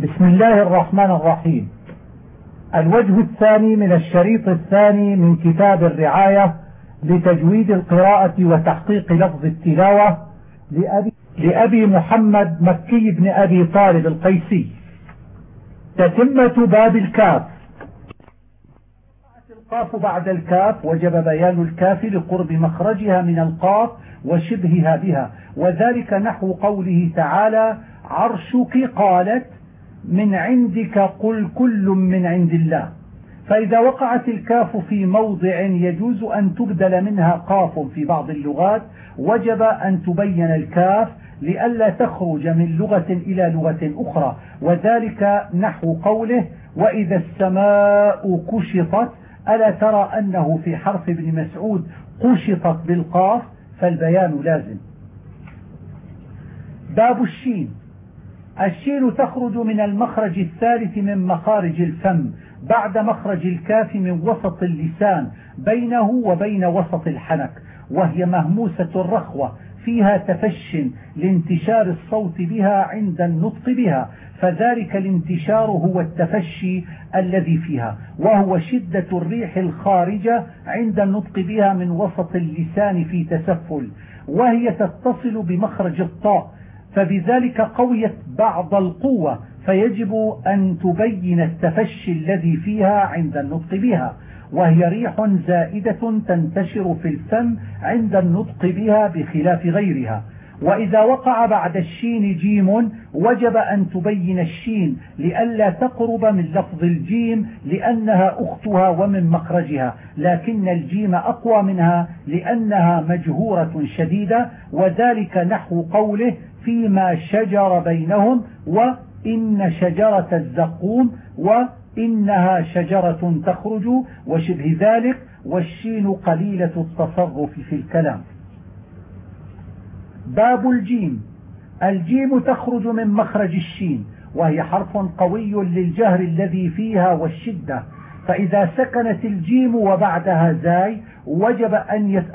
بسم الله الرحمن الرحيم. الوجه الثاني من الشريط الثاني من كتاب الرعاية لتجويد القراءة وتحقيق لفظ التلاوة لأبي, لأبي محمد مكي بن أبي طالب القيسي. تتمة باب الكاف. القاف بعد الكاف وجب بيان الكاف لقرب مخرجها من القاف وشبهها بها. وذلك نحو قوله تعالى عرشك قالت من عندك قل كل من عند الله. فإذا وقعت الكاف في موضع يجوز أن تبدل منها قاف في بعض اللغات وجب أن تبين الكاف لئلا تخرج من لغة إلى لغة أخرى. وذلك نحو قوله وإذا السماء كشطت ألا ترى أنه في حرف ابن مسعود قشطت بالقاف؟ فالبيان لازم. باب الشين. الشين تخرج من المخرج الثالث من مخارج الفم بعد مخرج الكاف من وسط اللسان بينه وبين وسط الحنك وهي مهموسة الرخوة فيها تفش لانتشار الصوت بها عند النطق بها فذلك الانتشار هو التفشي الذي فيها وهو شدة الريح الخارجة عند النطق بها من وسط اللسان في تسفل وهي تتصل بمخرج الطاء فبذلك قويت بعض القوة فيجب أن تبين التفشي الذي فيها عند النطق بها وهي ريح زائدة تنتشر في الفم عند النطق بها بخلاف غيرها. وإذا وقع بعد الشين جيم وجب أن تبين الشين لئلا تقرب من لفظ الجيم لأنها أختها ومن مخرجها لكن الجيم أقوى منها لأنها مجهورة شديدة وذلك نحو قوله فيما شجر بينهم وإن شجرة الزقوم وإنها شجرة تخرج وشبه ذلك والشين قليلة التصرف في الكلام. باب الجيم. الجيم تخرج من مخرج الشين وهي حرف قوي للجهر الذي فيها والشدة. فإذا سكنت الجيم وبعدها زاي وجب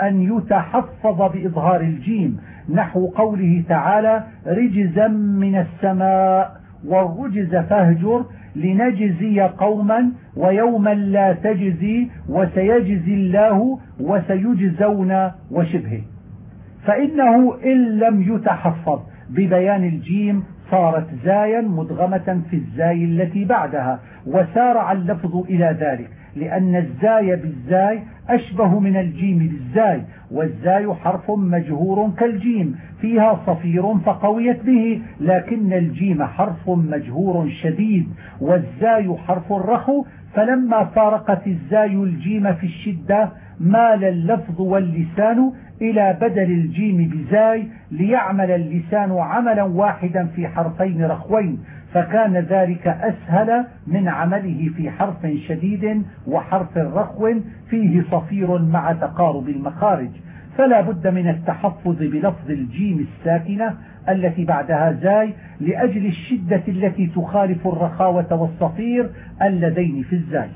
أن يتحفظ بإظهار الجيم. نحو قوله تعالى رجزا من السماء والرجز فاهجر لنجزي قوما ويوما لا تجزي وسيجزي الله وسيجزون وشبهه. فإنه إن لم يتحفظ ببيان الجيم صارت زايا مدغمة في الزاي التي بعدها وسارع اللفظ إلى ذلك لأن الزاي بالزاي أشبه من الجيم بالزاي والزاي حرف مجهور كالجيم فيها صفير فقويت به لكن الجيم حرف مجهور شديد والزاي حرف رخو فلما فارقت الزاي الجيم في الشدة مال اللفظ واللسان إلى بدل الجيم بزاي ليعمل اللسان عملا واحدا في حرفين رخوين فكان ذلك أسهل من عمله في حرف شديد وحرف رخو فيه صفير مع تقارب المخارج. فلا بد من التحفظ بلفظ الجيم الساكنة التي بعدها زاي لأجل الشدة التي تخالف الرخاوة والصفير اللذين في الزاي.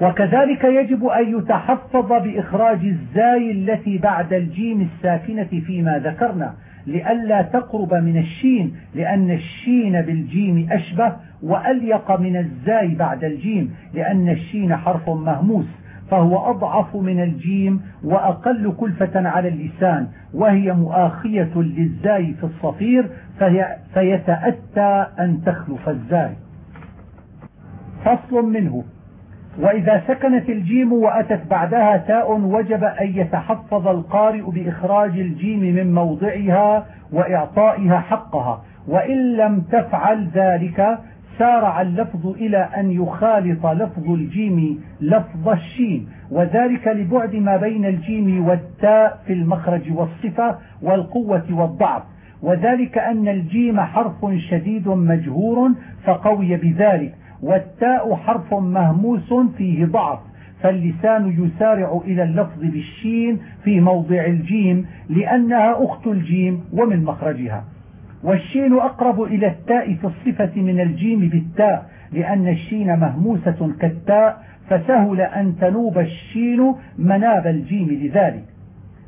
وكذلك يجب أن يتحفظ بإخراج الزاي التي بعد الجيم الساكنة فيما ذكرنا لئلا تقرب من الشين لأن الشين بالجيم أشبه وأليق من الزاي بعد الجيم لأن الشين حرف مهموس فهو أضعف من الجيم وأقل كلفة على اللسان وهي مؤاخية للزاي في الصفير في فيتأتى أن تخلف الزاي. فصل منه. وإذا سكنت الجيم وأتت بعدها تاء وجب أن يتحفظ القارئ بإخراج الجيم من موضعها وإعطائها حقها. وإن لم تفعل ذلك سارع اللفظ إلى أن يخالط لفظ الجيم لفظ الشين. وذلك لبعد ما بين الجيم والتاء في المخرج والصفة والقوة والضعف. وذلك أن الجيم حرف شديد مجهور فقوي بذلك. والتاء حرف مهموس فيه ضعف فاللسان يسارع إلى اللفظ بالشين في موضع الجيم لأنها أخت الجيم ومن مخرجها. والشين أقرب إلى التاء في الصفة من الجيم بالتاء لأن الشين مهموسة كالتاء فسهل أن تنوب الشين مناب الجيم لذلك.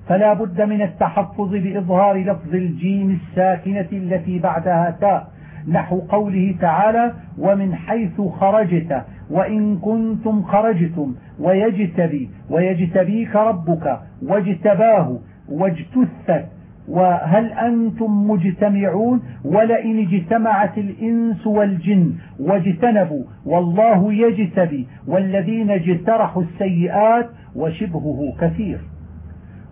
فلا بد من التحفظ بإظهار لفظ الجيم الساكنة التي بعدها تاء نحو قوله تعالى ومن حيث خرجت وإن كنتم خرجتم ويجتبي ويجتبيك ربك واجتباه واجتثت وهل أنتم مجتمعون ولئن اجتمعت الإنس والجن واجتنبوا والله يجتبي والذين اجترحوا السيئات وشبهه كثير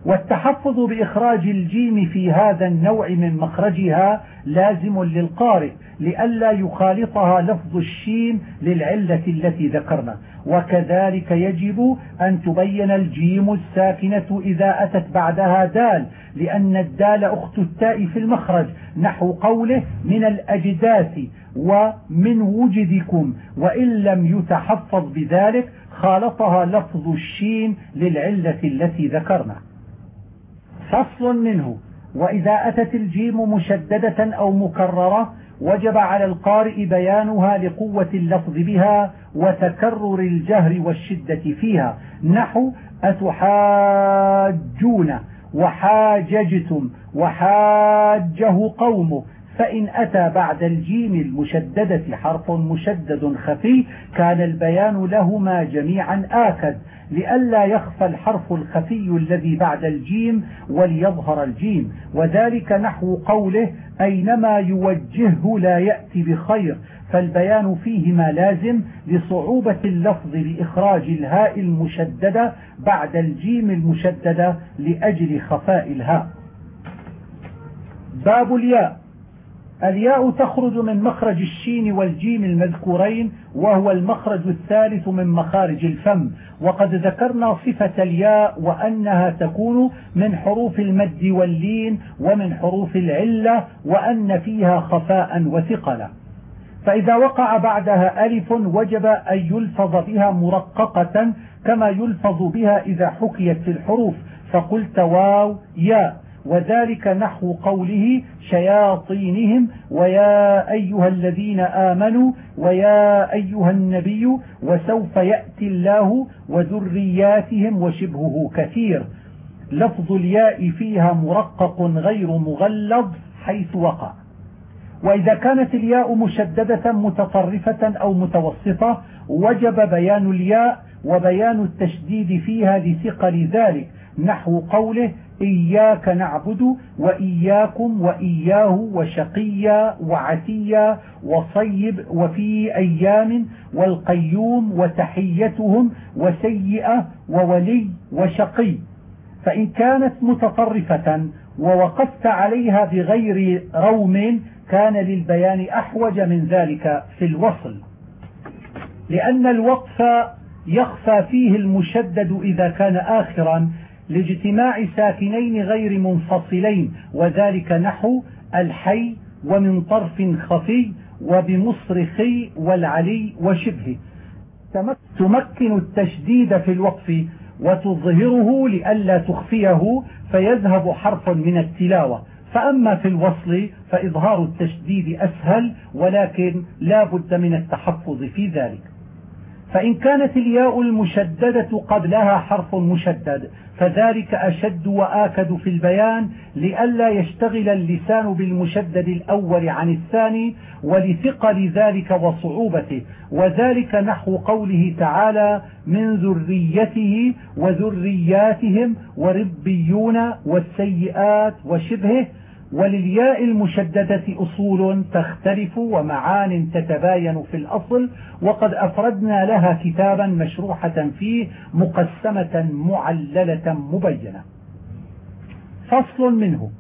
والتحفظ بإخراج الجيم في هذا النوع من مخرجها لازم للقارئ لئلا يخالطها لفظ الشين للعلة التي ذكرنا. وكذلك يجب أن تبين الجيم الساكنة إذا أتت بعدها دال لأن الدال أخت التاء في المخرج. نحو قوله من الأجداث ومن وجدكم وإن لم يتحفظ بذلك خالطها لفظ الشين للعلة التي ذكرنا. فصل منه. وإذا أتت الجيم مشددة أو مكررة وجب على القارئ بيانها لقوة اللفظ بها وتكرر الجهر والشدة فيها. نحو أتحاجون وحاججتم وحاجه قومه. فإن أتى بعد الجيم المشددة حرف مشدد خفي كان البيان لهما جميعا آكد لئلا يخفى الحرف الخفي الذي بعد الجيم وليظهر الجيم. وذلك نحو قوله أينما يوجهه لا يأتي بخير فالبيان فيهما لازم لصعوبة اللفظ لإخراج الهاء المشددة بعد الجيم المشددة لأجل خفاء الهاء. باب الياء. الياء تخرج من مخرج الشين والجيم المذكورين وهو المخرج الثالث من مخارج الفم. وقد ذكرنا صفة الياء وأنها تكون من حروف المد واللين ومن حروف العلة وأن فيها خفاء وثقلا. فإذا وقع بعدها ألف وجب أن يلفظ بها مرققة كما يلفظ بها إذا حكيت في الحروف. فقلت واو ياء. وذلك نحو قوله شياطينهم ويا أيها الذين آمنوا ويا أيها النبي وسوف يأتي الله وذرياتهم وشبهه كثير. لفظ الياء فيها مرقق غير مغلظ حيث وقع. وإذا كانت الياء مشددة متطرفة أو متوسطة وجب بيان الياء وبيان التشديد فيها لثقل ذلك نحو قوله إياك نعبد وإياكم وإياه وشقيا وعتيا وصيب وفي أيام والقيوم وتحيتهم وسيئة وولي وشقي. فإن كانت متطرفة ووقفت عليها بغير روم كان للبيان أحوج من ذلك في الوصل. لأن الوقف يخفى فيه المشدد إذا كان آخرا لاجتماع ساكنين غير منفصلين وذلك نحو الحي ومن طرف خفي وبمصرخي والعلي وشبهه. تمكن التشديد في الوقف وتظهره لئلا تخفيه فيذهب حرف من التلاوة. فأما في الوصل فإظهار التشديد أسهل ولكن لا بد من التحفظ في ذلك. فإن كانت الياء المشددة قبلها حرف مشدد فذلك أشد وآكد في البيان لئلا يشتغل اللسان بالمشدد الأول عن الثاني ولثقل ذلك وصعوبته. وذلك نحو قوله تعالى من ذريته وذرياتهم وربيون والسيئات وشبهه وللياء المشددة أصول تختلف ومعان تتباين في الأصل وقد أفردنا لها كتابا مشروحة فيه مقسمة معللة مبينة. فصل منه.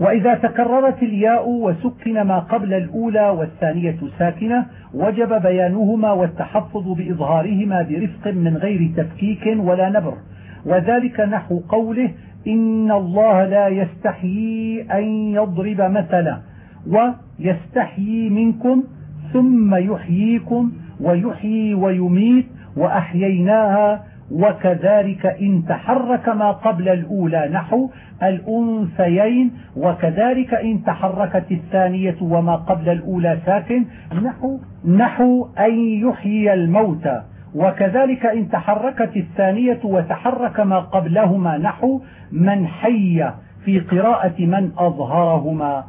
وإذا تكررت الياء وسكن ما قبل الأولى والثانية ساكنة وجب بيانهما والتحفظ بإظهارهما برفق من غير تفكيك ولا نبر. وذلك نحو قوله إن الله لا يستحيي أن يضرب مثلا ويستحيي منكم ثم يحييكم ويحيي ويميت وأحييناها وكذلك إن تحرك ما قبل الأولى نحو الأنثيين وكذلك إن تحركت الثانية وما قبل الأولى ساكن نحو, نحو أن يحيي الموتى. وكذلك إن تحركت الثانية وتحرك ما قبلهما نحو من حي في قراءة من أظهرهما.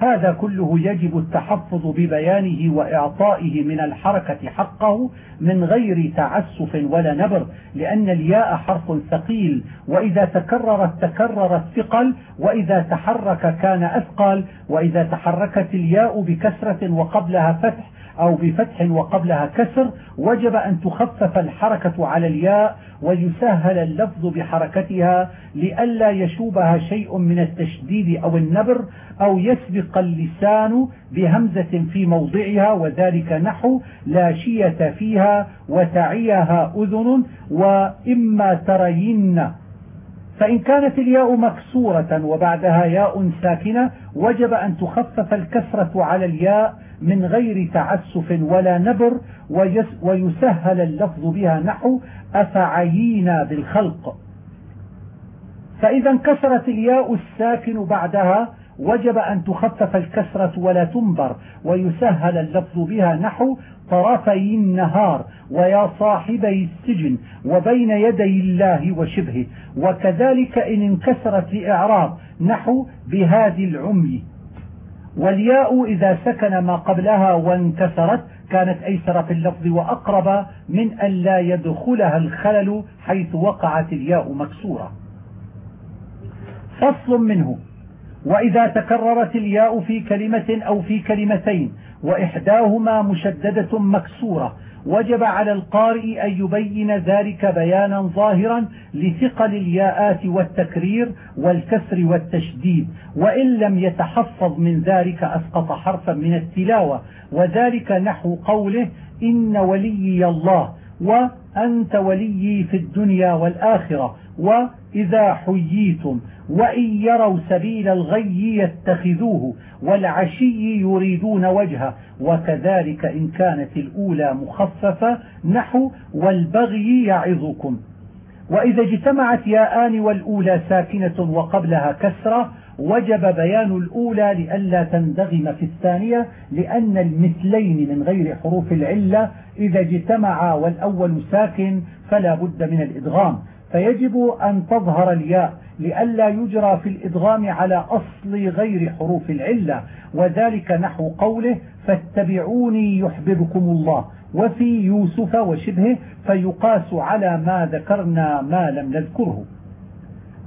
هذا كله يجب التحفظ ببيانه وإعطائه من الحركة حقه من غير تعسف ولا نبر لأن الياء حرف ثقيل وإذا تكررت تكرر الثقل وإذا تحرك كان أثقل وإذا تحركت الياء بكسرة وقبلها فتح أو بفتح وقبلها كسر وجب أن تخفف الحركة على الياء ويسهل اللفظ بحركتها لئلا يشوبها شيء من التشديد أو النبر أو يسبق اللسان بهمزة في موضعها وذلك نحو لا شية فيها وتعيها أذن وإما ترين فإن كانت الياء مكسورة وبعدها ياء ساكنة وجب أن تخفف الكسرة على الياء من غير تعسف ولا نبر ويسهل اللفظ بها نحو أفعيينا بالخلق. فإذا انكسرت الياء الساكن بعدها وجب أن تخفف الكسرة ولا تنبر ويسهل اللفظ بها نحو طرفي النهار ويا صاحبي السجن وبين يدي الله وشبهه. وكذلك إن انكسرت لإعراب نحو بهذه العمي. والياء إذا سكن ما قبلها وانكسرت كانت أيسر في اللفظ وأقرب من أن لا يدخلها الخلل حيث وقعت الياء مكسورة. فصل منه. وإذا تكررت الياء في كلمة أو في كلمتين وإحداهما مشددة مكسورة. وجب على القارئ أن يبين ذلك بيانا ظاهرا لثقل الياءات والتكرير والكسر والتشديد وإن لم يتحفظ من ذلك أسقط حرفا من التلاوة. وذلك نحو قوله إن وليي الله وأنت وليي في الدنيا والآخرة وإذا حييتم وإن يروا سبيل الغي يتخذوه والعشي يريدون وجهه وكذلك إن كانت الأولى مخففة نحو والبغي يعظكم. وإذا اجتمعت ياءان والأولى ساكنة وقبلها كسرة وجب بيان الأولى لئلا تندغم في الثانية لأن المثلين من غير حروف العلة إذا اجتمعا والأول ساكن فلا بد من الإدغام. فيجب أن تظهر الياء لئلا يجرى في الإدغام على أصل غير حروف العلة وذلك نحو قوله فاتبعوني يحببكم الله وفي يوسف وشبهه فيقاس على ما ذكرنا ما لم نذكره.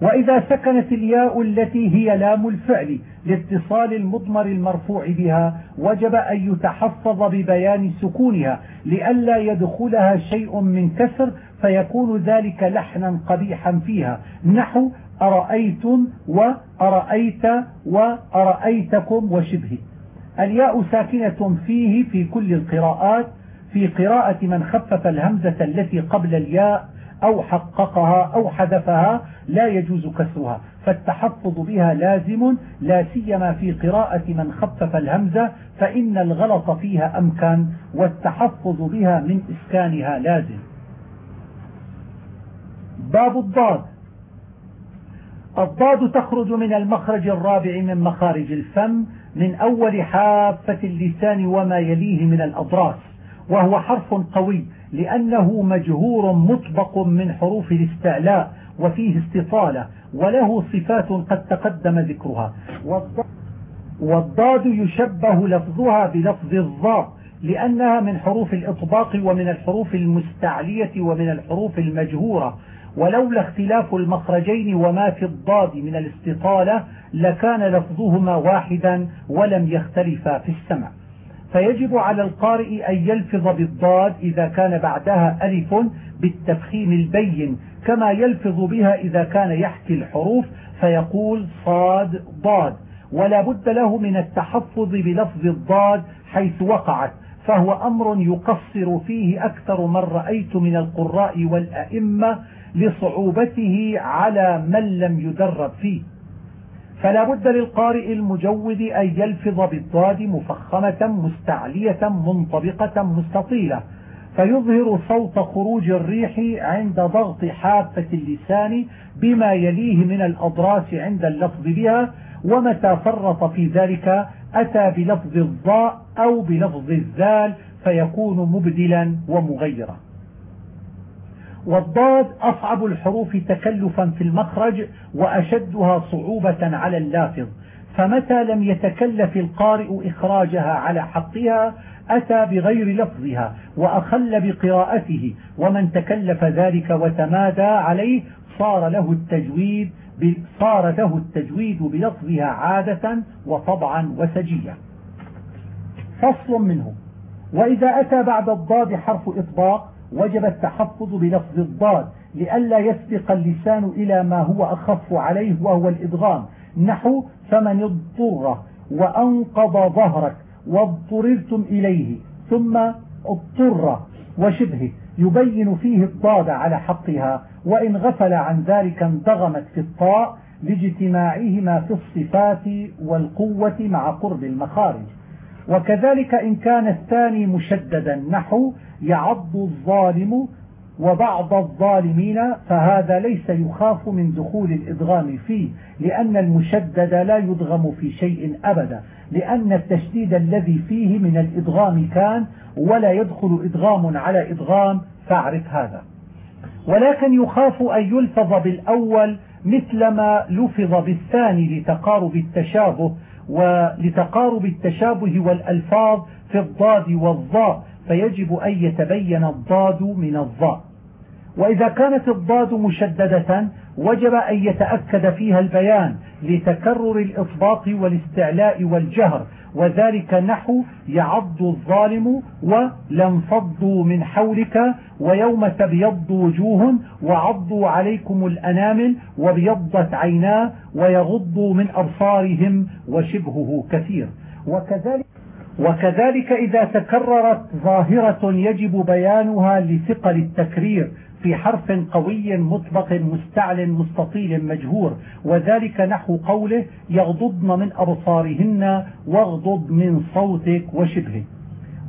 وإذا سكنت الياء التي هي لام الفعل لاتصال المضمر المرفوع بها وجب أن يتحفظ ببيان سكونها لئلا يدخلها شيء من كسر فيكون ذلك لحنا قبيحا فيها. نحو أرأيتم وأرأيت وأرأيتكم وشبه الياء ساكنة فيه في كل القراءات في قراءة من خفف الهمزة التي قبل الياء أو حققها أو حذفها لا يجوز كسرها. فالتحفظ بها لازم لا سيما في قراءة من خفف الهمزة فإن الغلط فيها أمكن والتحفظ بها من إسكانها لازم. باب الضاد. الضاد تخرج من المخرج الرابع من مخارج الفم من أول حافة اللسان وما يليه من الأضراس وهو حرف قوي لأنه مجهور مطبق من حروف الاستعلاء وفيه استطالة وله صفات قد تقدم ذكرها. والضاد يشبه لفظها بلفظ الضاء لأنها من حروف الإطباق ومن الحروف المستعلية ومن الحروف المجهورة. ولولا اختلاف المخرجين وما في الضاد من الاستطالة لكان لفظهما واحدا ولم يختلفا في السمع. فيجب على القارئ أن يلفظ بالضاد إذا كان بعدها ألف بالتفخيم البين كما يلفظ بها إذا كان يحكي الحروف فيقول صاد ضاد. ولا بد له من التحفظ بلفظ الضاد حيث وقعت فهو أمر يقصر فيه أكثر من رأيت من القراء والأئمة لصعوبته على من لم يدرب فيه. فلا بد للقارئ المجود أن يلفظ بالضاد مفخمة مستعلية منطبقة مستطيلة. فيظهر صوت خروج الريح عند ضغط حافة اللسان بما يليه من الأضراس عند اللفظ بها ومتى فرط في ذلك أتى بلفظ الضاء أو بلفظ الذال فيكون مبدلا ومغيرا. والضاد أصعب الحروف تكلفا في المخرج وأشدها صعوبة على اللافظ. فمتى لم يتكلف القارئ إخراجها على حقها أتى بغير لفظها وأخل بقراءته ومن تكلف ذلك وتمادى عليه صار له التجويد صار له التجويد بلفظها عادة وطبعا وسجية فصل منه. وإذا أتى بعد الضاد حرف إطباق وجب التحفظ بلفظ الضاد لئلا يسبق اللسان إلى ما هو أخف عليه وهو الإدغام نحو فمن اضطر وأنقض ظهرك واضطررتم إليه ثم اضطر وشبهه. يبين فيه الضاد على حقها وإن غفل عن ذلك انضغمت في الطاء لاجتماعهما في الصفات والقوة مع قرب المخارج. وكذلك إن كان الثاني مشددا نحو يعض الظالم وبعض الظالمين فهذا ليس يخاف من دخول الإدغام فيه لأن المشدد لا يدغم في شيء أبدا لأن التشديد الذي فيه من الإدغام كان ولا يدخل إدغام على إدغام فاعرف هذا. ولكن يخاف أن يلفظ بالأول مثل ما لفظ بالثاني لتقارب التشابه ولتقارب التشابه والألفاظ في الضاد والضاء فيجب أن يتبين الضاد من الضاء. وإذا كانت الضاد مشددة وجب أن يتأكد فيها البيان لتكرر الإطباق والاستعلاء والجهر وذلك نحو يعض الظالم ولانفضوا من حولك ويوم تبيض وجوه وعضوا عليكم الأنامل وبيضت عيناه ويغضوا من أبصارهم وشبهه كثير. وكذلك وكذلك إذا تكررت ظاهرة يجب بيانها لثقل التكرير في حرف قوي مطبق مستعل مستطيل مجهور وذلك نحو قوله يغضضن من أبصارهن واغضض من صوتك وشبهه.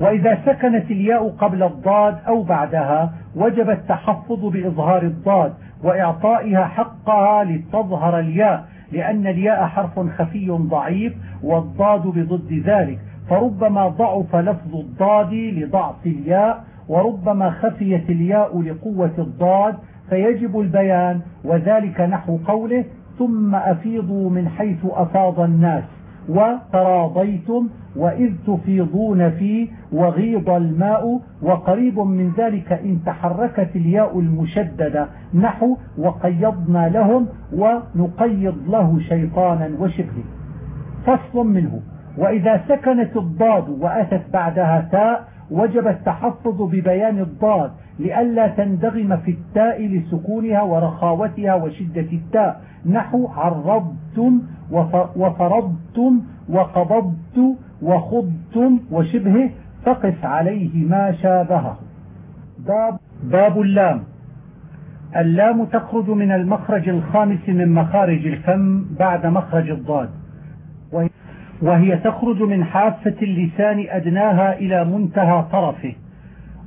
وإذا سكنت الياء قبل الضاد أو بعدها وجب التحفظ بإظهار الضاد وإعطائها حقها لتظهر الياء لأن الياء حرف خفي ضعيف والضاد بضد ذلك. فربما ضعف لفظ الضاد لضعف الياء وربما خفيت الياء لقوة الضاد فيجب البيان وذلك نحو قوله ثم أفيضوا من حيث أفاض الناس وتراضيتم وإذ تفيضون فيه وغيض الماء وقريب من ذلك إن تحركت الياء المشددة نحو وقيضنا لهم ونقيض له شيطانا وشبهه فصل منه وإذا سكنت الضاد وأتت بعدها تاء وجب التحفظ ببيان الضاد لئلا تندغم في التاء لسكونها ورخاوتها وشدة التاء. نحو عرضتم وفرضتم وقبضت وخضتم وشبهه فقس عليه ما شابهه. باب, باب اللام. اللام تخرج من المخرج الخامس من مخارج الفم بعد مخرج الضاد. وهي تخرج من حافة اللسان أدناها إلى منتهى طرفه.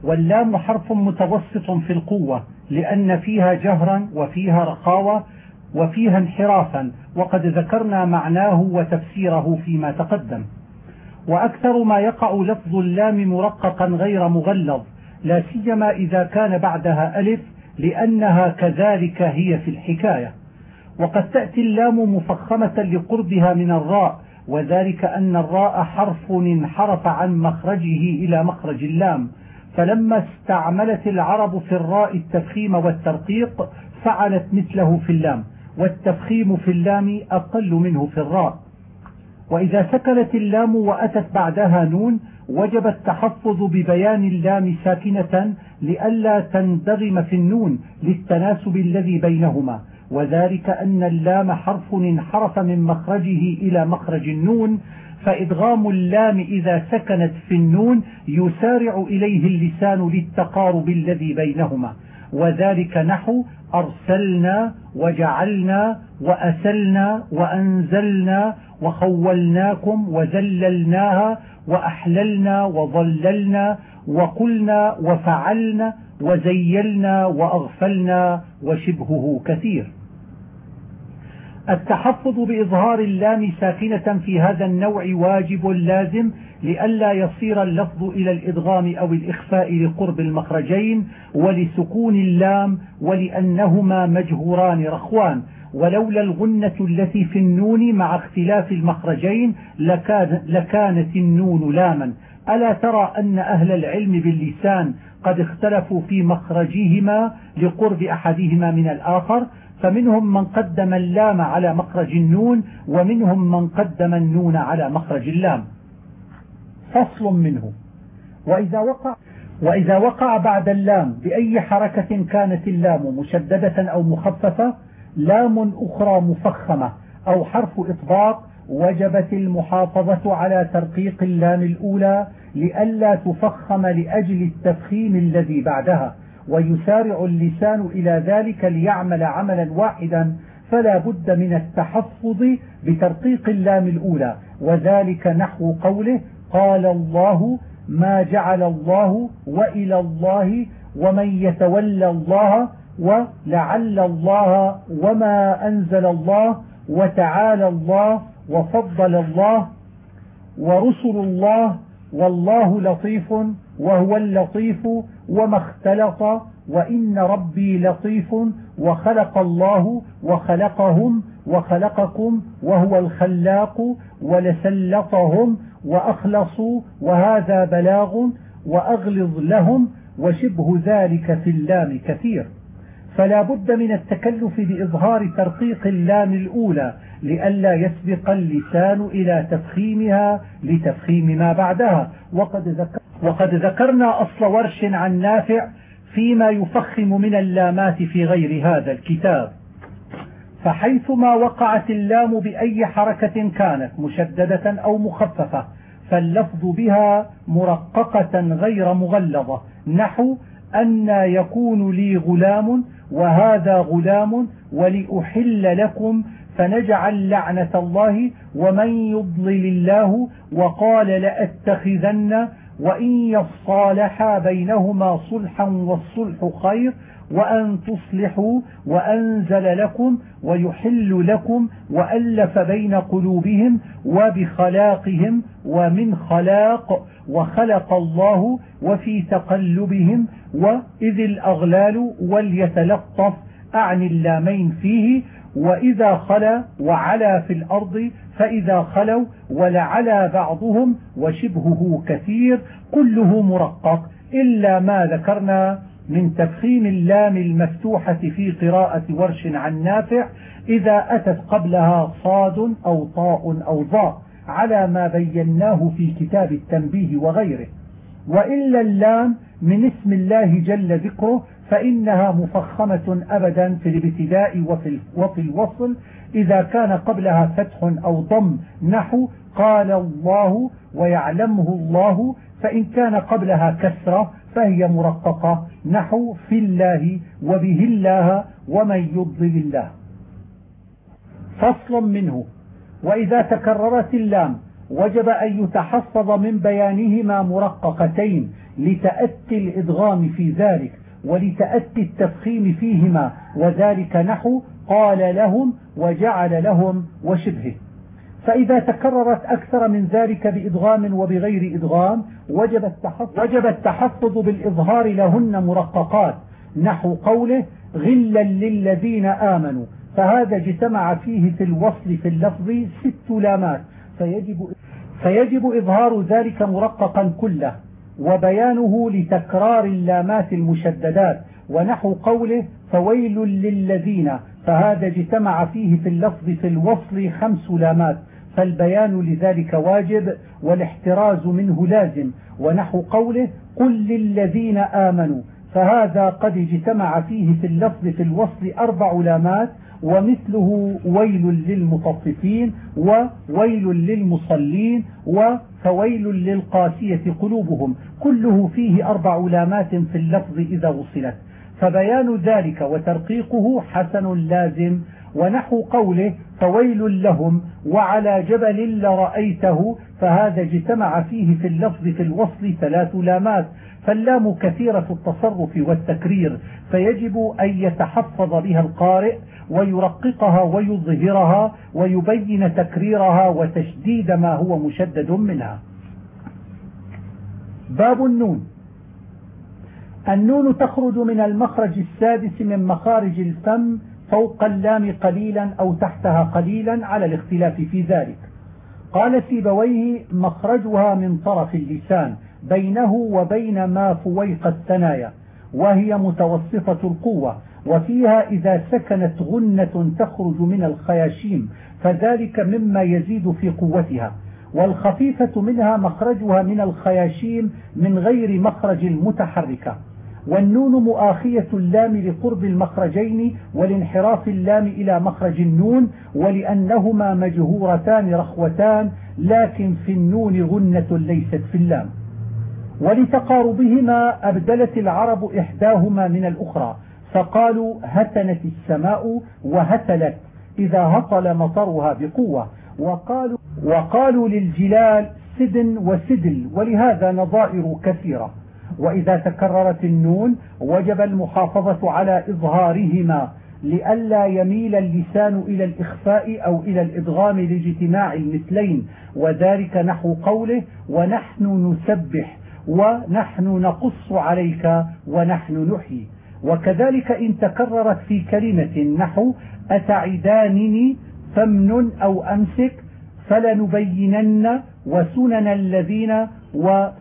واللام حرف متوسط في القوة لأن فيها جهرا وفيها رخاوة وفيها انحرافا وقد ذكرنا معناه وتفسيره فيما تقدم. وأكثر ما يقع لفظ اللام مرققا غير مغلظ لا سيما إذا كان بعدها ألف لأنها كذلك هي في الحكاية. وقد تأتي اللام مفخمة لقربها من الراء وذلك أن الراء حرف انحرف عن مخرجه إلى مخرج اللام. فلما استعملت العرب في الراء التفخيم والترقيق فعلت مثله في اللام والتفخيم في اللام أقل منه في الراء. وإذا سكنت اللام وأتت بعدها نون وجب التحفظ ببيان اللام ساكنة لئلا تندغم في النون للتناسب الذي بينهما. وذلك أن اللام حرف انحرف من مخرجه إلى مخرج النون فإدغام اللام إذا سكنت في النون يسارع إليه اللسان للتقارب الذي بينهما. وذلك نحو أرسلنا وجعلنا وأسلنا وأنزلنا وخولناكم وذللناها وأحللنا وظللنا وقلنا وفعلنا وزيلنا وأغفلنا وشبهه كثير. التحفظ بإظهار اللام ساكنة في هذا النوع واجب لازم لئلا يصير اللفظ إلى الإدغام أو الإخفاء لقرب المخرجين ولسكون اللام ولأنهما مجهوران رخوان. ولولا الغنة التي في النون مع اختلاف المخرجين لكان لكانت النون لاما. ألا ترى أن أهل العلم باللسان قد اختلفوا في مخرجهما لقرب أحدهما من الآخر؟ فمنهم من قدم اللام على مخرج النون ومنهم من قدم النون على مخرج اللام. فصل منه. وإذا وقع وإذا وقع بعد اللام بأي حركة كانت اللام مشددة أو مخففة لام أخرى مفخمة أو حرف إطباق وجبت المحافظة على ترقيق اللام الأولى لئلا تفخم لأجل التفخيم الذي بعدها. ويسارع اللسان إلى ذلك ليعمل عملا واحدا فلا بد من التحفظ بترقيق اللام الأولى. وذلك نحو قوله قال الله ما جعل الله وإلى الله ومن يتولى الله ولعل الله وما أنزل الله وتعالى الله وفضل الله ورسل الله والله لطيف وهو اللطيف وما اختلط وإن ربي لطيف وخلق الله وخلقهم وخلقكم وهو الخلاق ولسلطهم وأخلصوا وهذا بلاغ وأغلظ لهم وشبه ذلك في اللام كثير. فلا بد من التكلف بإظهار ترقيق اللام الأولى لئلا يسبق اللسان إلى تفخيمها لتفخيم ما بعدها. وقد, ذكر وقد ذكرنا أصل ورش عن نافع فيما يفخم من اللامات في غير هذا الكتاب. فحيثما وقعت اللام بأي حركة كانت مشددة أو مخففة فاللفظ بها مرققة غير مغلظة. نحو أن يكون لي غلام وهذا غلام ولأحل لكم فنجعل لعنة الله ومن يضلل الله وقال لأتخذن وإن يصالحا بينهما صلحا والصلح خير وأن تصلحوا وأنزل لكم ويحل لكم وألف بين قلوبهم وبخلاقهم ومن خلاق وخلق الله وفي تقلبهم وإذ الأغلال وليتلطف أعني اللامين فيه وإذا خلا وعلى في الأرض فإذا خلوا ولعلى بعضهم وشبهه كثير كله مرقق إلا ما ذكرنا من تفخيم اللام المفتوحة في قراءة ورش عن نافع إذا أتت قبلها صاد أو طاء أو ضاء على ما بيناه في كتاب التنبيه وغيره. وإلا اللام من اسم الله جل ذكره فإنها مفخمة أبدا في الابتداء وفي, وفي الوصل. إذا كان قبلها فتح أو ضم نحو قال الله ويعلمه الله فإن كان قبلها كسرة فهي مرققة. نحو في الله وبه الله ومن يضلل الله. فصل منه. وإذا تكررت اللام وجب أن يتحفظ من بيانهما مرققتين لتأتي الإدغام في ذلك ولتأتي التفخيم فيهما. وذلك نحو قال لهم وجعل لهم وشبهه. فإذا تكررت أكثر من ذلك بإدغام وبغير إدغام وجب التحفظ, وجب التحفظ بالإظهار لهن مرققات. نحو قوله غلا للذين آمنوا. فهذا اجتمع فيه في الوصل في اللفظ ست لامات. فيجب, فيجب إظهار ذلك مرققا كله وبيانه لتكرار اللامات المشددات. ونحو قوله فويل للذين. فهذا اجتمع فيه في اللفظ في الوصل خمس لامات. فالبيان لذلك واجب والاحتراز منه لازم ونحو قوله قل للذين آمنوا فهذا قد اجتمع فيه في اللفظ في الوصل أربع لامات ومثله ويل للمطففين وويل للمصلين وفويل للقاسية قلوبهم كله فيه أربع لامات في اللفظ إذا وصلت فبيان ذلك وترقيقه حسن لازم ونحو قوله فويل لهم وعلى جبل لرأيته فهذا اجتمع فيه في اللفظ في الوصل ثلاث لامات فاللام كثيرة التصرف والتكرير فيجب أن يتحفظ بها القارئ ويرققها ويظهرها ويبين تكريرها وتشديد ما هو مشدد منها. باب النون. النون تخرج من المخرج السادس من مخارج الفم فوق اللام قليلا أو تحتها قليلا على الاختلاف في ذلك. قال سيبويه مخرجها من طرف اللسان بينه وبين ما فويق الثنايا وهي متوسطة القوة وفيها إذا سكنت غنة تخرج من الخياشيم فذلك مما يزيد في قوتها. والخفيفة منها مخرجها من الخياشيم من غير مخرج المتحركة. والنون مؤاخية اللام لقرب المخرجين والانحراف اللام إلى مخرج النون ولأنهما مجهورتان رخوتان لكن في النون غنة ليست في اللام. ولتقاربهما أبدلت العرب إحداهما من الأخرى فقالوا هتنت السماء وهتلت إذا هطل مطرها بقوة. وقالوا, وقالوا للجلال سدن وسدل ولهذا نظائر كثيرة. وإذا تكررت النون وجب المحافظة على إظهارهما لئلا يميل اللسان إلى الإخفاء أو إلى الإدغام لاجتماع المثلين. وذلك نحو قوله ونحن نسبح ونحن نقص عليك ونحن نحيي. وكذلك إن تكررت في كلمة نحو أتعدانني فمن أو أمسك فلنبينن وسنن الذين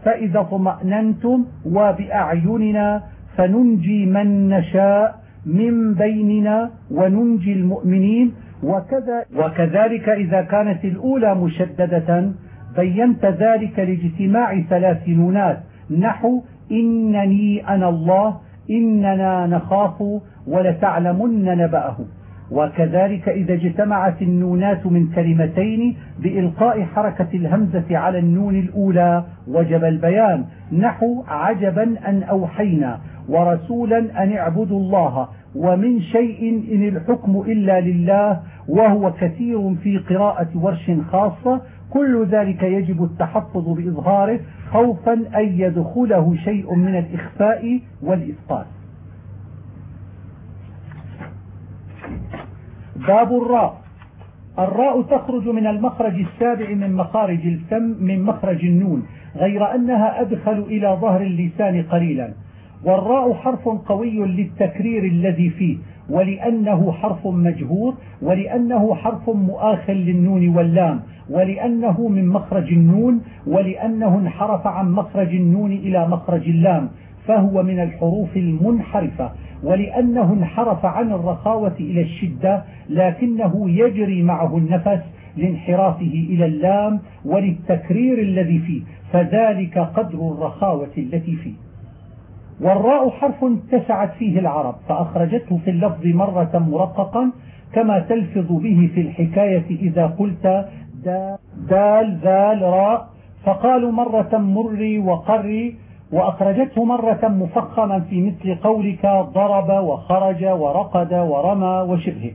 فإذا اطمأننتم وبأعيننا فننجي من نشاء من بيننا وننجي المؤمنين. وكذا وكذلك إذا كانت الأولى مشددة بينت ذلك لاجتماع ثلاث نونات نحو إنني أنا الله إننا نخاف ولتعلمن نبأه. وكذلك إذا اجتمعت النونات من كلمتين بإلقاء حركة الهمزة على النون الأولى وجب البيان. نحو عجبا أن أوحينا ورسولا أن اعبدوا الله ومن شيء إن الحكم إلا لله وهو كثير في قراءة ورش خاصة. كل ذلك يجب التحفظ بإظهاره خوفا أن يدخله شيء من الإخفاء والإسقاط. باب الراء. الراء تخرج من المخرج السابع من مخارج الفم من مخرج النون غير أنها أدخل إلى ظهر اللسان قليلا. والراء حرف قوي للتكرير الذي فيه ولأنه حرف مجهور ولأنه حرف مؤاخ للنون واللام ولأنه من مخرج النون ولأنه انحرف عن مخرج النون إلى مخرج اللام فهو من الحروف المنحرفة. ولأنه انحرف عن الرخاوة إلى الشدة لكنه يجري معه النفس لانحرافه إلى اللام وللتكرير الذي فيه فذلك قدر الرخاوة التي فيه. والراء حرف اتسعت فيه العرب فأخرجته في اللفظ مرة مرققا كما تلفظ به في الحكاية إذا قلت دال ذال راء فقالوا مرة مري وقري وأخرجته مرة مفخما في مثل قولك ضرب وخرج ورقد ورمى وشبهه.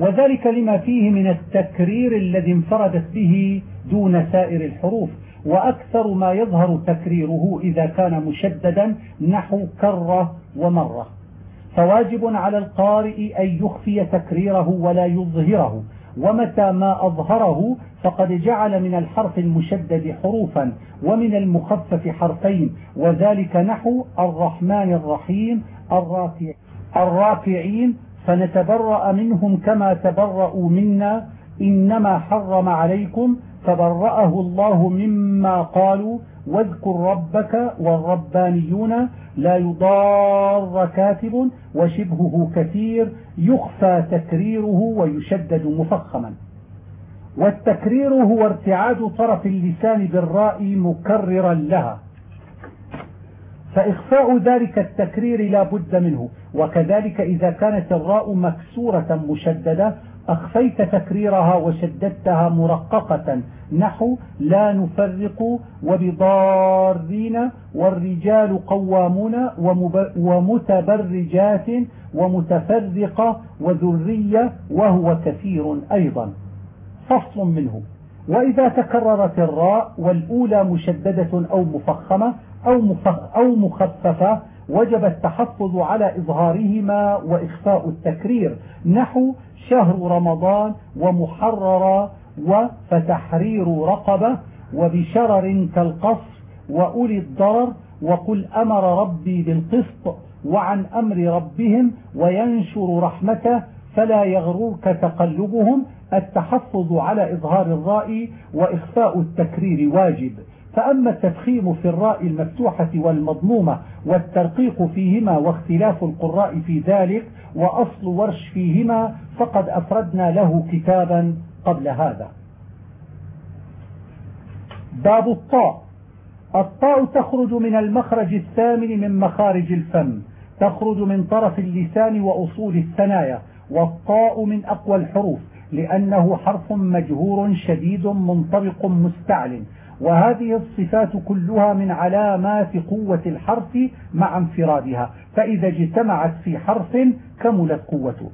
وذلك لما فيه من التكرير الذي انفردت به دون سائر الحروف. وأكثر ما يظهر تكريره إذا كان مشددا نحو كرة ومرة. فواجب على القارئ أن يخفي تكريره ولا يظهره. ومتى ما أظهره فقد جعل من الحرف المشدد حروفا ومن المخفف حرفين وذلك نحو الرحمن الرحيم الراكع الراكعين فنتبرأ منهم كما تبرأوا منا إنما حرم عليكم فبرأه الله مما قالوا واذكر ربك والربانيون لا يضار كاتب وشبهه كثير يخفى تكريره ويشدد مفخما. والتكرير هو ارتعاد طرف اللسان بالراء مكررا لها. فإخفاء ذلك التكرير لا بد منه وكذلك إذا كانت الراء مكسورة مشددة أخفيت تكريرها وشددتها مرققة. نحو لا نفرق وبضارين والرجال قوامون ومتبرجات ومتفرقة وذرية وهو كثير أيضا. فصل منه. وإذا تكررت الراء والأولى مشددة أو مفخمة أو, أو مخففة وجب التحفظ على إظهارهما وإخفاء التكرير نحو شهر رمضان ومحرر وفتحرير رقبة وبشرر كالقصر وأولي الضرر وقل أمر ربي بالقسط وعن أمر ربهم وينشر رحمته فلا يغررك تقلبهم التحفظ على إظهار الراء وإخفاء التكرير واجب فأما التفخيم في الراء المفتوحة والمضمومة والترقيق فيهما واختلاف القراء في ذلك وأصل ورش فيهما فقد أفردنا له كتابا قبل هذا. باب الطاء. الطاء تخرج من المخرج الثامن من مخارج الفم تخرج من طرف اللسان وأصول الثنايا والطاء من أقوى الحروف لأنه حرف مجهور شديد منطبق مستعل وهذه الصفات كلها من علامات قوة الحرف مع انفرادها. فإذا اجتمعت في حرف كملت قوته.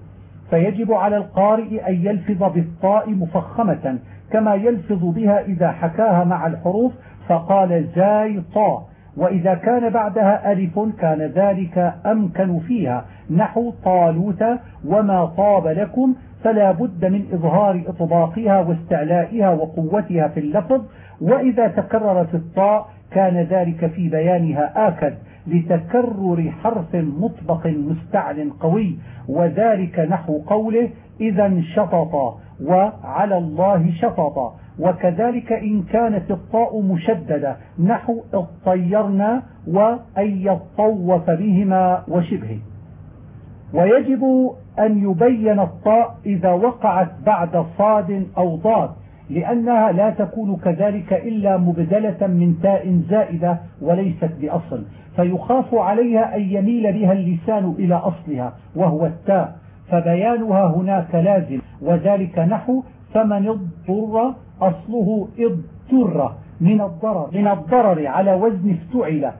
فيجب على القارئ أن يلفظ بالطاء مفخمة كما يلفظ بها إذا حكاها مع الحروف فقال زاي طاء وإذا كان بعدها ألف كان ذلك أمكن فيها. نحو طالوت وما طاب لكم فلا بد من إظهار إطباقها واستعلائها وقوتها في اللفظ وإذا تكررت الطاء كان ذلك في بيانها آكد لتكرر حرف مطبق مستعل قوي وذلك نحو قوله إذا شطط وعلى الله شطط وكذلك إن كانت الطاء مشددة نحو اطيرنا وأن يطوف بهما وشبهه. ويجب أن يبين الطاء إذا وقعت بعد صاد أو ضاد. لأنها لا تكون كذلك إلا مبدلة من تاء زائدة وليست بأصل فيخاف عليها أن يميل بها اللسان إلى أصلها وهو التاء فبيانها هناك لازم وذلك نحو فمن اضطر أصله اضطر من الضرر من الضرر على وزن افتعل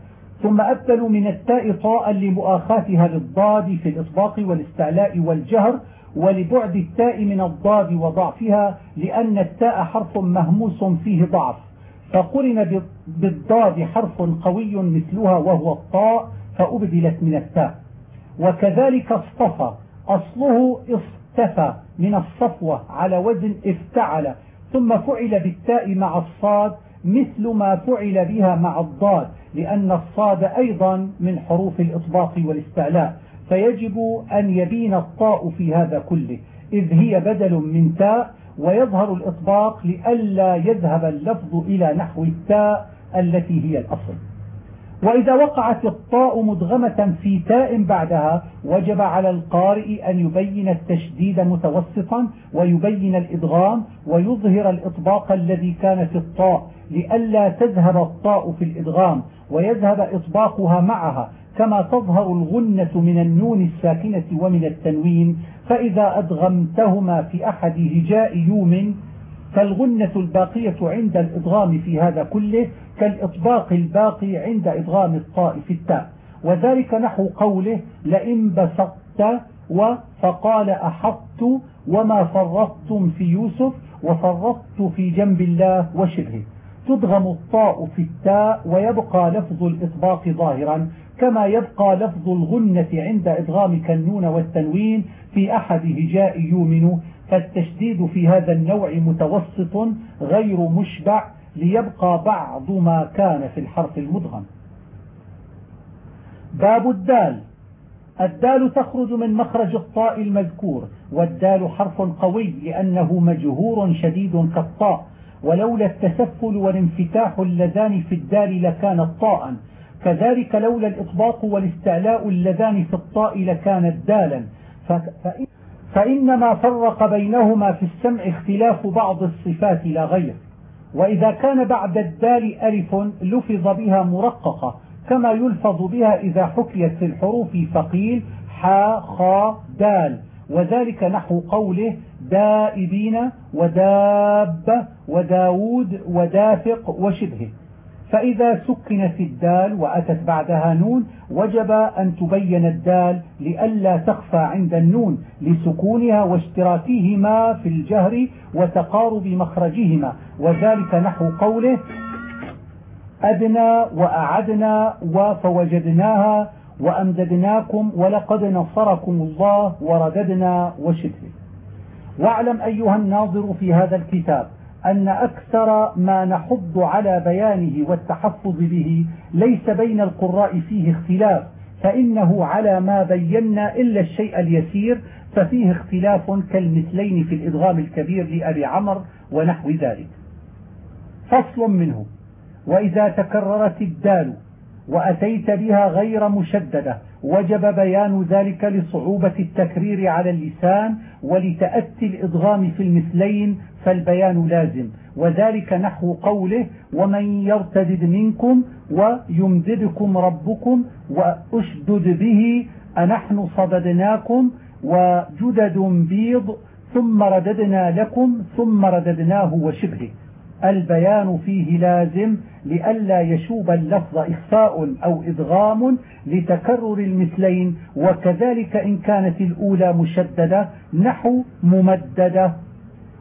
ثم أبدلوا من التاء طاء لمؤاخاتها للضاد في الإطباق والاستعلاء والجهر ولبعد التاء من الضاد وضعفها لأن التاء حرف مهموس فيه ضعف. فقرن بالضاد حرف قوي مثلها وهو الطاء فأبدلت من التاء. وكذلك اصطفى. أصله اصطفى من الصفوة على وزن افتعل ثم فعل بالتاء مع الصاد مثل ما فعل بها مع الضاد لأن الصاد أيضا من حروف الإطباق والاستعلاء. فيجب أن يبين الطاء في هذا كله إذ هي بدل من تاء ويظهر الإطباق لئلا يذهب اللفظ إلى نحو التاء التي هي الأصل. وإذا وقعت الطاء مدغمة في تاء بعدها وجب على القارئ أن يبين التشديد متوسطا ويبين الإدغام ويظهر الإطباق الذي كان في الطاء لئلا تذهب الطاء في الإدغام ويذهب إطباقها معها كما تظهر الغنة من النون الساكنة ومن التنوين فإذا أدغمتهما في أحد هجاء يوم فالغنة الباقية عند الإدغام في هذا كله كالإطباق الباقي عند إدغام الطاء في التاء. وذلك نحو قوله لئن بسطت وفقال أحطت وما فرطتم في يوسف وفرطت في جنب الله وشبهه تدغم الطاء في التاء ويبقى لفظ الإطباق ظاهرا كما يبقى لفظ الغنة عند إدغام كالنون والتنوين في أحد هجاء يؤمن فالتشديد في هذا النوع متوسط غير مشبع ليبقى بعض ما كان في الحرف المدغم. باب الدال. الدال تخرج من مخرج الطاء المذكور والدال حرف قوي لأنه مجهور شديد كالطاء ولولا التسفل والانفتاح اللذان في الدال لكانت طاء كذلك لولا الإطباق والاستعلاء اللذان في الطاء لكانت دالا فإنما فرق بينهما في السمع اختلاف بعض الصفات لا غير. وإذا كان بعد الدال ألف لفظ بها مرققة كما يلفظ بها إذا حكيت في الحروف فقيل حا خا دال. وذلك نحو قوله دائبين وداب وداود ودافق وشبهه. فإذا سكنت الدال وأتت بعدها نون وجب أن تبين الدال لئلا تخفى عند النون لسكونها واشتراكهما في الجهر وتقارب مخرجهما. وذلك نحو قوله أدنى وأعدنا وفوجدناها وأمددناكم ولقد نصركم الله ورددنا وشبهه واعلم أيها الناظر في هذا الكتاب أن أكثر ما نحض على بيانه والتحفظ به ليس بين القراء فيه اختلاف فإنه على ما بينا إلا الشيء اليسير ففيه اختلاف كالمثلين في الإدغام الكبير لأبي عمر ونحو ذلك. فصل منه وإذا تكررت الدال وأتيت بها غير مشددة وجب بيان ذلك لصعوبة التكرير على اللسان ولتأتي الإضغام في المثلين فالبيان لازم. وذلك نحو قوله ومن يرتدد منكم ويمددكم ربكم وأشدد به أنحن صددناكم وجدد بيض ثم رددنا لكم ثم رددناه وشبهه. البيان فيه لازم لئلا يشوب اللفظ إخفاء أو إدغام لتكرر المثلين وكذلك إن كانت الأولى مشددة نحو ممددة.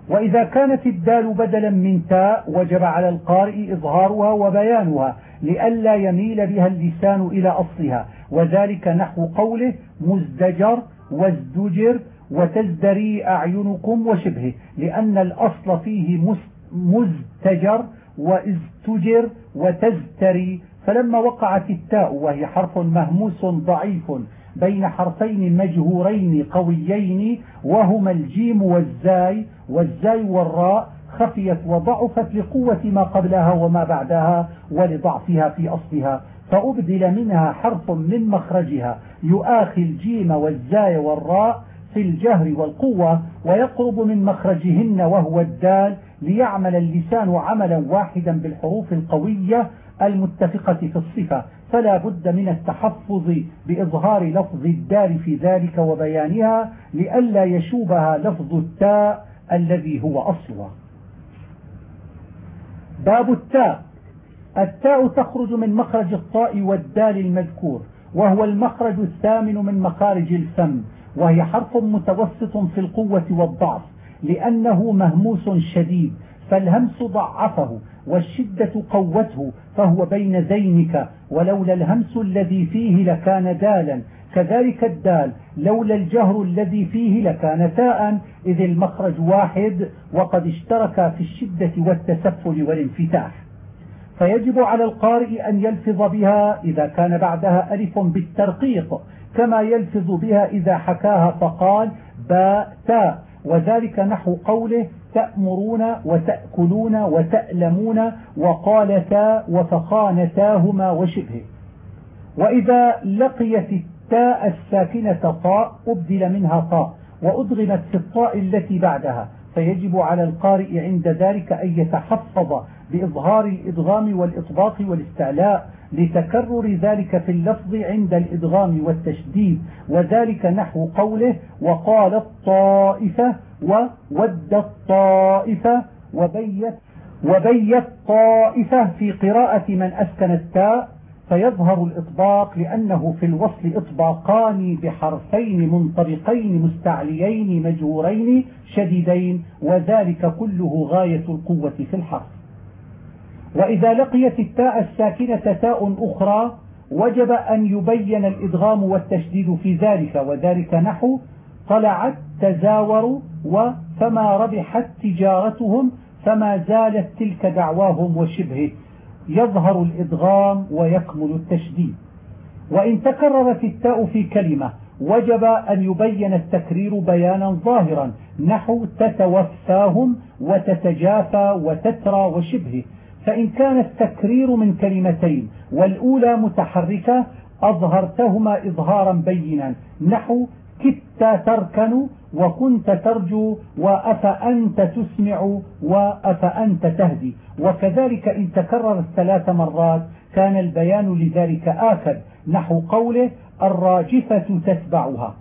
وإذا كانت الدال بدلا من تاء وجب على القارئ إظهارها وبيانها لئلا يميل بها اللسان إلى أصلها. وذلك نحو قوله مزدجر وازدجر وتزدري أعينكم وشبهه لأن الأصل فيه مزتجر وازتجر وتزتري. فلما وقعت التاء وهي حرف مهموس ضعيف بين حرفين مجهورين قويين وهما الجيم والزاي والزاي والراء خفيت وضعفت لقوة ما قبلها وما بعدها ولضعفها في أصلها فأبدل منها حرف من مخرجها. يؤاخي الجيم والزاي والراء في الجهر والقوة ويقرب من مخرجهن وهو الدال ليعمل اللسان عملا واحدا بالحروف القوية المتفقة في الصفة فلا بد من التحفظ بإظهار لفظ الدال في ذلك وبيانها لئلا يشوبها لفظ التاء الذي هو أصلها. باب التاء. التاء تخرج من مخرج الطاء والدال المذكور وهو المخرج الثامن من مخارج الفم وهي حرف متوسط في القوة والضعف لأنه مهموس شديد فالهمس ضعفه والشدة قوته فهو بين زينك ولولا الهمس الذي فيه لكان دالا. كذلك الدال لولا الجهر الذي فيه لكان تاء. إذ المخرج واحد وقد اشترك في الشدة والتسفل والانفتاح. فيجب على القارئ أن يلفظ بها إذا كان بعدها ألف بالترقيق كما يلفظ بها إذا حكاها فقال باء تاء وذلك نحو قوله تأمرون وتأكلون وتألمون وقالتا وفخانتاهما وشبهه. وإذا لقيت التاء الساكنة طاء أبدل منها طاء وأدغمت في الطاء التي بعدها فيجب على القارئ عند ذلك أن يتحفظ بإظهار الإدغام والإطباق والاستعلاء لتكرر ذلك في اللفظ عند الإدغام والتشديد وذلك نحو قوله وقال الطائفة وود الطائفة وبيت وبيت طائفة في قراءة من أسكن التاء فيظهر الإطباق لأنه في الوصل إطباقان بحرفين منطبقين مستعليين مجهورين شديدين وذلك كله غاية القوة في الحرف. وإذا لقيت التاء الساكنة تاء أخرى وجب أن يبين الإدغام والتشديد في ذلك وذلك نحو طلعت تزاوروا وفما ربحت تجارتهم فما زالت تلك دعواهم وشبهه. يظهر الإدغام ويكمل التشديد. وإن تكررت التاء في كلمة وجب أن يبين التكرير بيانا ظاهرا نحو تتوفاهم وتتجافى وتترى وشبهه. فإن كان التكرير من كلمتين والأولى متحركة أظهرتهما إظهارا بينا. نحو كدت تركن وكنت ترجو وأفأنت تسمع وأفأنت تهدي وكذلك إن تكرر الثلاث مرات كان البيان لذلك آكد نحو قوله الراجفة تتبعها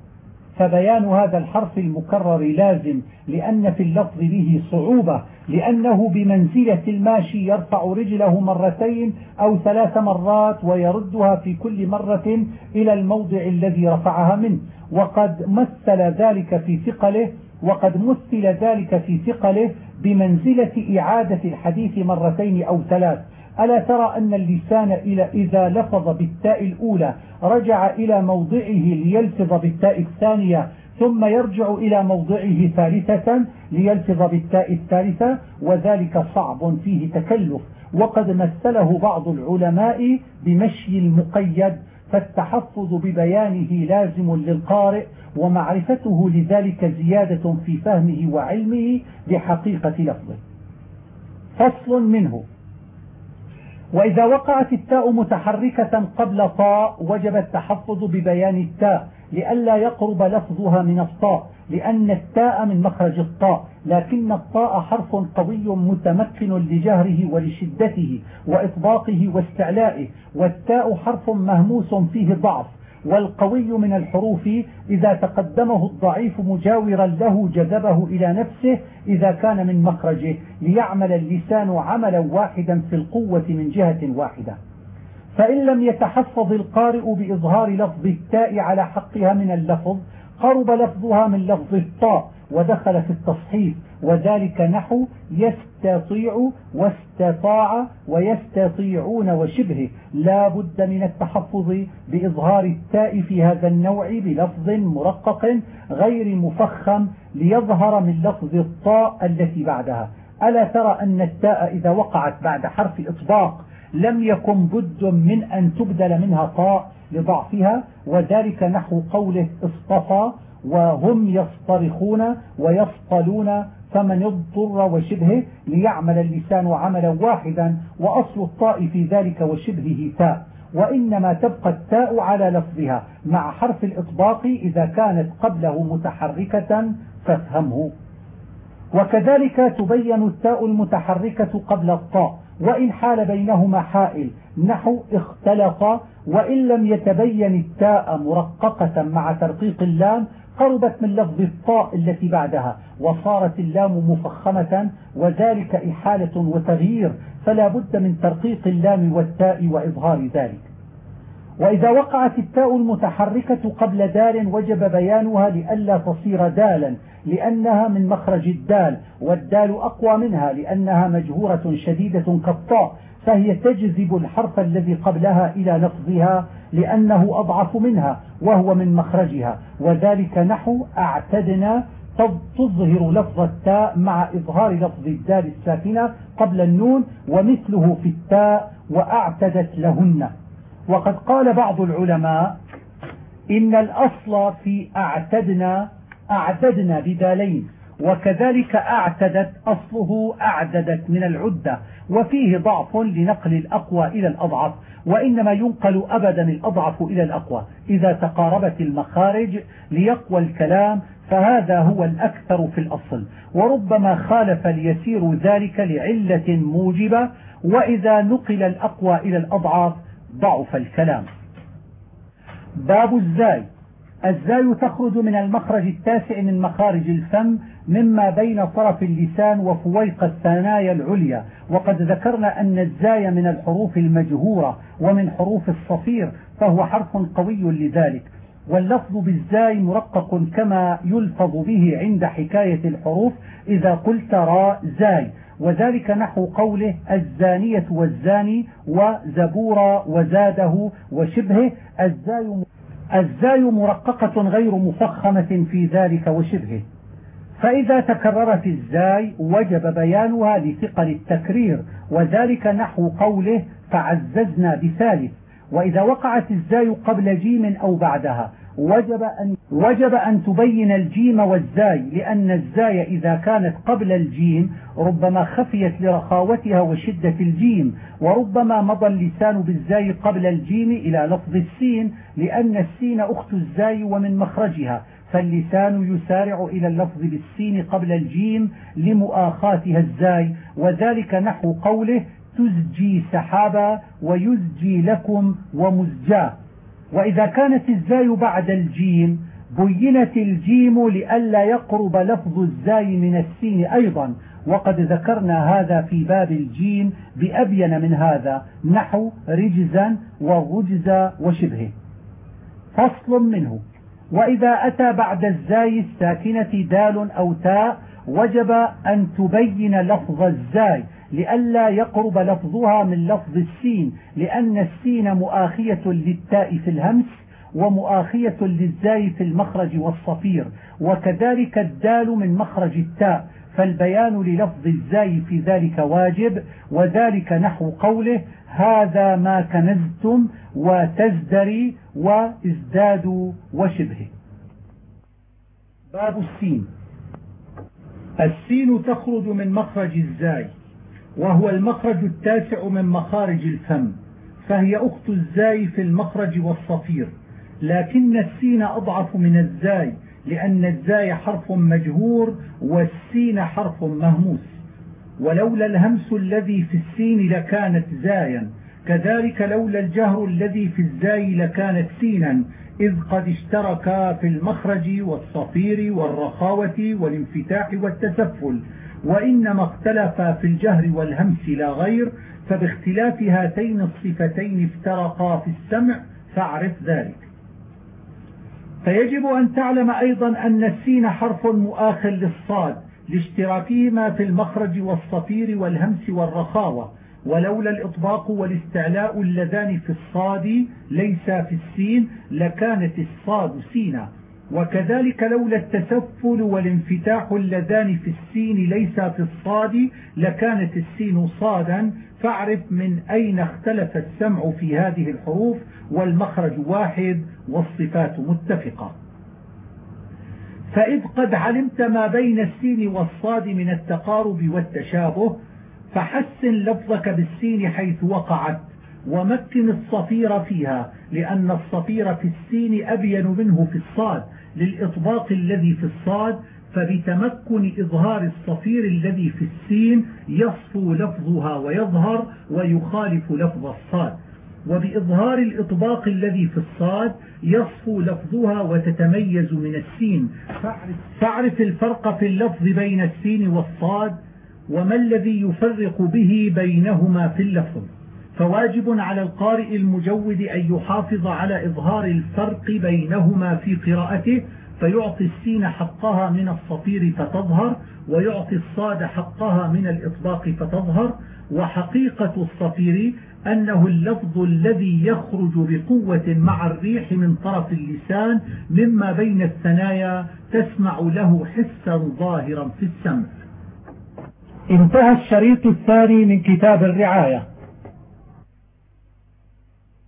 فبيان هذا الحرف المكرر لازم لأن في اللفظ به صعوبة لأنه بمنزلة الماشي يرفع رجله مرتين أو ثلاث مرات ويردها في كل مرة إلى الموضع الذي رفعها منه. وقد مثل ذلك في ثقله وقد مثل ذلك في ثقله بمنزلة إعادة الحديث مرتين أو ثلاث. ألا ترى أن اللسان إذا لفظ بالتاء الأولى رجع إلى موضعه ليلفظ بالتاء الثانية ثم يرجع إلى موضعه ثالثة ليلفظ بالتاء الثالثة وذلك صعب فيه تكلف. وقد مثله بعض العلماء بمشي المقيد فالتحفظ ببيانه لازم للقارئ ومعرفته لذلك زيادة في فهمه وعلمه بحقيقة لفظه. فصل منه. وإذا وقعت التاء متحركة قبل طاء وجب التحفظ ببيان التاء لئلا يقرب لفظها من الطاء لأن التاء من مخرج الطاء لكن الطاء حرف قوي متمكن لجهره ولشدته وإطباقه واستعلائه والتاء حرف مهموس فيه ضعف والقوي من الحروف إذا تقدمه الضعيف مجاورا له جذبه إلى نفسه إذا كان من مخرجه ليعمل اللسان عملا واحدا في القوة من جهة واحدة. فإن لم يتحفظ القارئ بإظهار لفظ التاء على حقها من اللفظ قرب لفظها من لفظ الطاء ودخل في التصحيف وذلك نحو يستطيع واستطاع ويستطيعون وشبهه. لا بد من التحفظ بإظهار التاء في هذا النوع بلفظ مرقق غير مفخم ليظهر من لفظ الطاء التي بعدها. ألا ترى أن التاء إذا وقعت بعد حرف الإطباق لم يكن بد من أن تبدل منها طاء لضعفها وذلك نحو قوله اصطفى وهم يصطرخون ويصطلون فمن اضطر وشبهه ليعمل اللسان عملا واحدا وأصل الطاء في ذلك وشبهه تاء وإنما تبقى التاء على لفظها مع حرف الإطباق إذا كانت قبله متحركة فافهمه. وكذلك تبين التاء المتحركة قبل الطاء وإن حال بينهما حائل نحو اختلط وإن لم يتبين التاء مرققة مع ترقيق اللام قربت من لفظ الطاء التي بعدها وصارت اللام مفخمة وذلك إحالة وتغيير فلا بد من ترقيق اللام والتاء وإظهار ذلك. وإذا وقعت التاء المتحركة قبل دال وجب بيانها لئلا تصير دالا لأنها من مخرج الدال والدال أقوى منها لأنها مجهورة شديدة كالطاء فهي تجذب الحرف الذي قبلها إلى لفظها لأنه أضعف منها وهو من مخرجها وذلك نحو أعتدنا تظهر لفظ التاء مع إظهار لفظ الدال الساكنة قبل النون ومثله في التاء وأعتدت لهن. وقد قال بعض العلماء إن الأصل في أعتدنا أعددنا بدالين وكذلك أعتدت أصله أعددت من العدة وفيه ضعف لنقل الأقوى إلى الأضعف وإنما ينقل أبدا الأضعف إلى الأقوى. إذا تقاربت المخارج ليقوى الكلام فهذا هو الأكثر في الأصل. وربما خالف ليسير ذلك لعلة موجبة وإذا نقل الأقوى إلى الأضعاف ضعف الكلام. باب الزاي. الزاي تخرج من المخرج التاسع من مخارج الفم مما بين طرف اللسان وفويق الثنايا العليا. وقد ذكرنا أن الزاي من الحروف المجهورة ومن حروف الصفير فهو حرف قوي لذلك. واللفظ بالزاي مرقق كما يلفظ به عند حكاية الحروف إذا قلت راء زاي. وذلك نحو قوله الزانية والزاني وزبورا وزاده وشبهه. الزاي الزاي مرققة غير مفخمة في ذلك وشبهه. فإذا تكررت الزاي وجب بيانها لثقل التكرير وذلك نحو قوله فعززنا بثالث وإذا وقعت الزاي قبل جيم أو بعدها وجب أن, وجب أن تبين الجيم والزاي لأن الزاي إذا كانت قبل الجيم ربما خفيت لرخاوتها وشدة الجيم وربما مضى اللسان بالزاي قبل الجيم إلى لفظ السين لأن السين أخت الزاي ومن مخرجها فاللسان يسارع إلى اللفظ بالسين قبل الجيم لمؤاخاتها الزاي وذلك نحو قوله تزجي سحابا ويزجي لكم ومزجاه. وإذا كانت الزاي بعد الجيم بينت الجيم لئلا يقرب لفظ الزاي من السين أيضا. وقد ذكرنا هذا في باب الجيم بأبين من هذا نحو رجزا والرجز وشبهه. فصل منه. وإذا أتى بعد الزاي الساكنة دال أو تاء وجب أن تبين لفظ الزاي. لئلا يقرب لفظها من لفظ السين لأن السين مؤاخية للتاء في الهمس ومؤاخية للزاي في المخرج والصفير وكذلك الدال من مخرج التاء فالبيان للفظ الزاي في ذلك واجب وذلك نحو قوله هذا ما كنزتم وتزدري وازدادوا وشبهه باب السين. السين تخرج من مخرج الزاي. وهو المخرج التاسع من مخارج الفم فهي أخت الزاي في المخرج والصفير لكن السين أضعف من الزاي لأن الزاي حرف مجهور والسين حرف مهموس. ولولا الهمس الذي في السين لكانت زايا كذلك لولا الجهر الذي في الزاي لكانت سينا إذ قد اشتركا في المخرج والصفير والرخاوة والانفتاح والتسفل. وإنما اختلفا في الجهر والهمس لا غير فباختلاف هاتين الصفتين افترقا في السمع فاعرف ذلك. فيجب أن تعلم أيضا أن السين حرف مؤاخ للصاد لاشتراكهما في المخرج والصفير والهمس والرخاوة ولولا الإطباق والاستعلاء اللذان في الصاد ليس في السين لكانت الصاد سينا. وكذلك لولا التسفل والانفتاح اللذان في السين ليس في الصاد لكانت السين صادا. فاعرف من أين اختلف السمع في هذه الحروف والمخرج واحد والصفات متفقة. فإذ قد علمت ما بين السين والصاد من التقارب والتشابه فحسن لفظك بالسين حيث وقعت ومكن الصفير فيها لأن الصفير في السين أبين منه في الصاد. للإطباق الذي في الصاد فبتمكن إظهار الصفير الذي في السين يصفو لفظها ويظهر ويخالف لفظ الصاد. وبإظهار الإطباق الذي في الصاد يصفو لفظها وتتميز من السين. فاعرف الفرق في اللفظ بين السين والصاد وما الذي يفرق به بينهما في اللفظ. فواجب على القارئ المجود أن يحافظ على إظهار الفرق بينهما في قراءته فيعطي السين حقها من الصفير فتظهر ويعطي الصاد حقها من الإطباق فتظهر. وحقيقة الصفير أنه اللفظ الذي يخرج بقوة مع الريح من طرف اللسان مما بين الثنايا تسمع له حسا ظاهرا في السمع. انتهى الشريط الثاني من كتاب الرعاية.